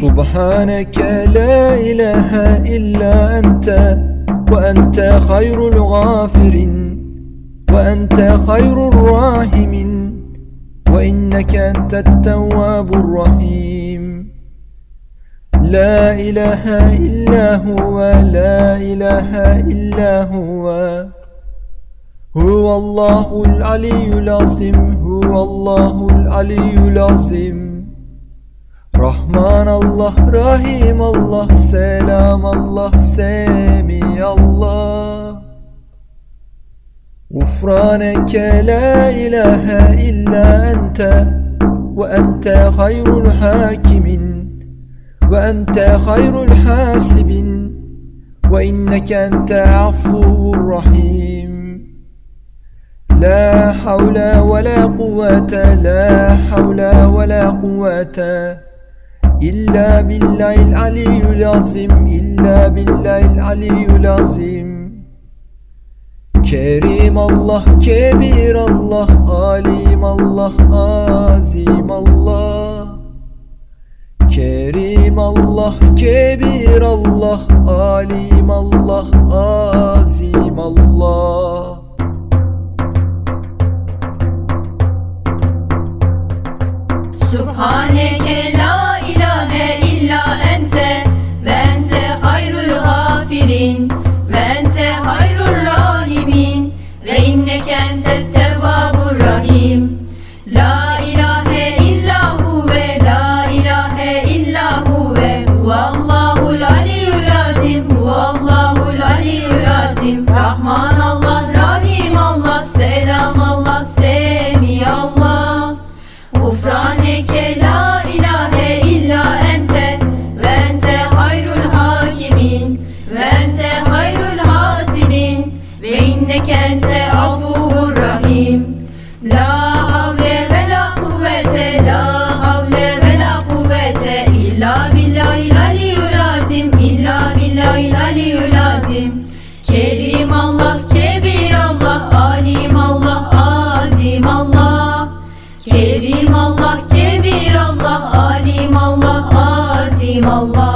سبحانك لا إله إلا أنت وأنت خير الغافرين وأنت خير الراحمين وإنك أنت التواب الرحيم. لا إله إلا هو لا إله إلا هو. هو الله العلي العظيم هو الله العلي العظيم. رحمن الله رحيم الله سلام الله سامي الله غفرانك لا إله إلا أنت وأنت خير الحاكم وأنت خير الحاسب وإنك أنت عفو رحيم لا حول ولا قوة لا حول ولا قوة İlla billahil aliyyül azim İlla billahil aliyyül azim. Kerim Allah, kebir Allah Alim Allah, azim Allah. Kerim Allah, kebir Allah Alim Allah, azim Allah. Subhaneke gafirin ve ente hayrul rahimin ve inneke ente tevvabur rahim. La ilahe illa huve la ilahe illa huve Huvallahul aliyyul azim Huvallahul aliyyul azim. Rahman illa billahil aliyyul azim illa billahil aliyyul azim. Kerim Allah kebir Allah alim Allah azim Allah. Kerim Allah, kebir Allah, alim Allah, azim Allah